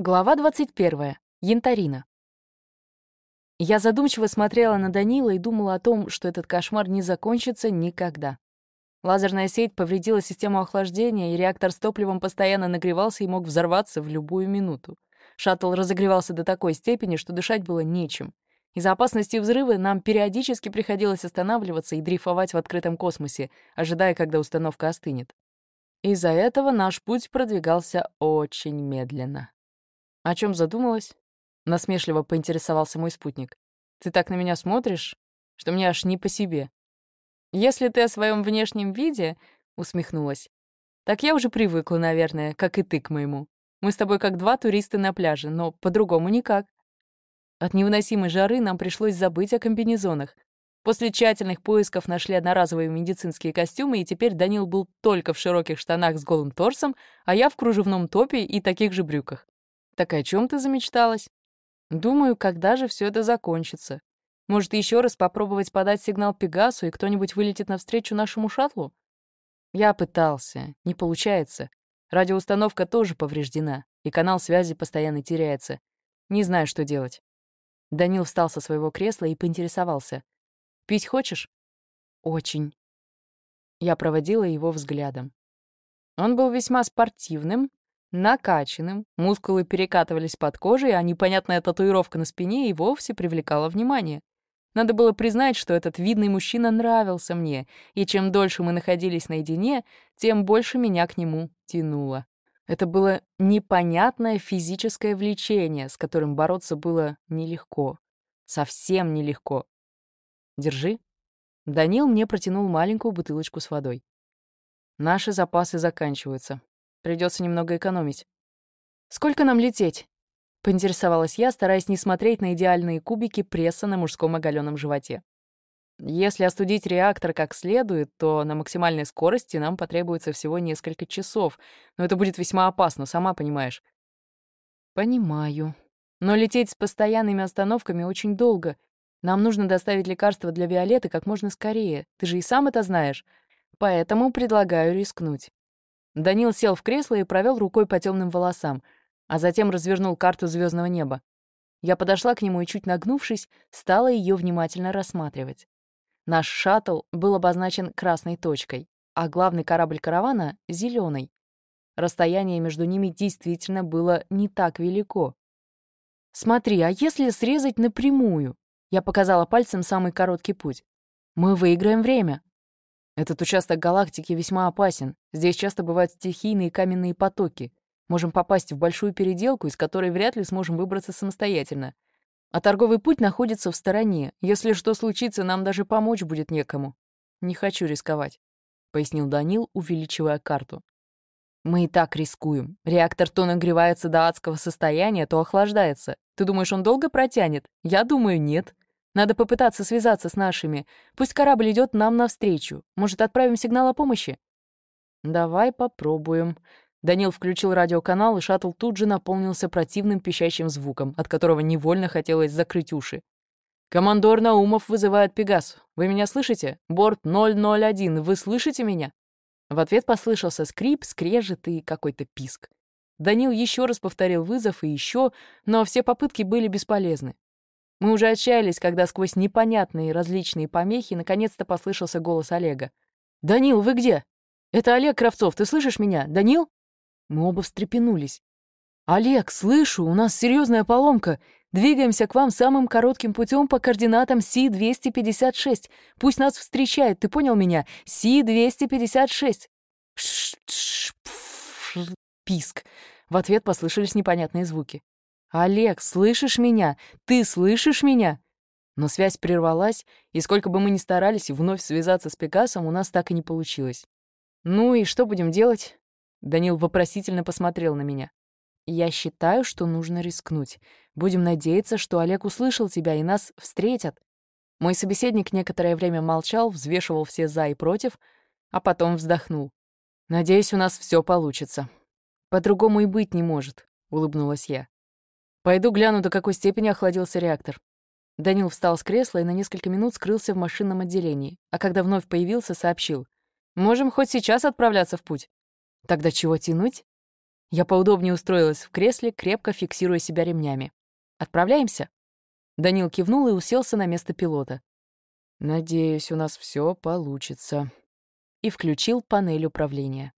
Глава 21. Янтарина. Я задумчиво смотрела на Данила и думала о том, что этот кошмар не закончится никогда. Лазерная сеть повредила систему охлаждения, и реактор с топливом постоянно нагревался и мог взорваться в любую минуту. Шаттл разогревался до такой степени, что дышать было нечем. Из-за опасности взрыва нам периодически приходилось останавливаться и дрейфовать в открытом космосе, ожидая, когда установка остынет. Из-за этого наш путь продвигался очень медленно. «О чем задумалась?» — насмешливо поинтересовался мой спутник. «Ты так на меня смотришь, что мне аж не по себе». «Если ты о своем внешнем виде...» — усмехнулась. «Так я уже привыкла, наверное, как и ты к моему. Мы с тобой как два туриста на пляже, но по-другому никак». От невыносимой жары нам пришлось забыть о комбинезонах. После тщательных поисков нашли одноразовые медицинские костюмы, и теперь Данил был только в широких штанах с голым торсом, а я в кружевном топе и таких же брюках. Так о чем ты замечталась? Думаю, когда же все это закончится? Может, еще раз попробовать подать сигнал Пегасу, и кто-нибудь вылетит навстречу нашему шаттлу? Я пытался. Не получается. Радиоустановка тоже повреждена, и канал связи постоянно теряется. Не знаю, что делать. Данил встал со своего кресла и поинтересовался. «Пить хочешь?» «Очень». Я проводила его взглядом. Он был весьма спортивным, накачанным, мускулы перекатывались под кожей, а непонятная татуировка на спине и вовсе привлекала внимание. Надо было признать, что этот видный мужчина нравился мне, и чем дольше мы находились наедине, тем больше меня к нему тянуло. Это было непонятное физическое влечение, с которым бороться было нелегко. Совсем нелегко. «Держи». Данил мне протянул маленькую бутылочку с водой. «Наши запасы заканчиваются. Придется немного экономить. «Сколько нам лететь?» — поинтересовалась я, стараясь не смотреть на идеальные кубики пресса на мужском оголенном животе. Если остудить реактор как следует, то на максимальной скорости нам потребуется всего несколько часов, но это будет весьма опасно, сама понимаешь. Понимаю. Но лететь с постоянными остановками очень долго. Нам нужно доставить лекарства для Виолетты как можно скорее. Ты же и сам это знаешь. Поэтому предлагаю рискнуть. Данил сел в кресло и провел рукой по темным волосам, а затем развернул карту звездного неба. Я подошла к нему и, чуть нагнувшись, стала ее внимательно рассматривать. Наш шаттл был обозначен красной точкой, а главный корабль каравана — зеленой. Расстояние между ними действительно было не так велико. «Смотри, а если срезать напрямую?» Я показала пальцем самый короткий путь. «Мы выиграем время». Этот участок галактики весьма опасен. Здесь часто бывают стихийные каменные потоки. Можем попасть в большую переделку, из которой вряд ли сможем выбраться самостоятельно. А торговый путь находится в стороне. Если что случится, нам даже помочь будет некому. Не хочу рисковать», — пояснил Данил, увеличивая карту. «Мы и так рискуем. Реактор то нагревается до адского состояния, то охлаждается. Ты думаешь, он долго протянет? Я думаю, нет. Надо попытаться связаться с нашими. Пусть корабль идет нам навстречу. Может, отправим сигнал о помощи?» «Давай попробуем». Данил включил радиоканал, и шаттл тут же наполнился противным пищащим звуком, от которого невольно хотелось закрыть уши. «Командор Наумов вызывает Пегас. Вы меня слышите? Борт 001. Вы слышите меня?» В ответ послышался скрип, скрежет и какой-то писк. Данил еще раз повторил вызов и еще, но все попытки были бесполезны. Мы уже отчаялись, когда сквозь непонятные различные помехи наконец-то послышался голос Олега. «Данил, вы где? Это Олег Кравцов, ты слышишь меня? Данил?» Мы оба встрепенулись. «Олег, слышу, у нас серьезная поломка. Двигаемся к вам самым коротким путем по координатам Си-256. Пусть нас встречает, ты понял меня? Си-256!» Писк. В ответ послышались непонятные звуки. «Олег, слышишь меня? Ты слышишь меня?» Но связь прервалась, и сколько бы мы ни старались вновь связаться с Пегасом, у нас так и не получилось. «Ну и что будем делать?» Данил вопросительно посмотрел на меня. «Я считаю, что нужно рискнуть. Будем надеяться, что Олег услышал тебя и нас встретят». Мой собеседник некоторое время молчал, взвешивал все «за» и «против», а потом вздохнул. «Надеюсь, у нас все получится». «По-другому и быть не может», — улыбнулась я. Пойду гляну, до какой степени охладился реактор. Данил встал с кресла и на несколько минут скрылся в машинном отделении, а когда вновь появился, сообщил. «Можем хоть сейчас отправляться в путь». «Тогда чего тянуть?» Я поудобнее устроилась в кресле, крепко фиксируя себя ремнями. «Отправляемся?» Данил кивнул и уселся на место пилота. «Надеюсь, у нас все получится». И включил панель управления.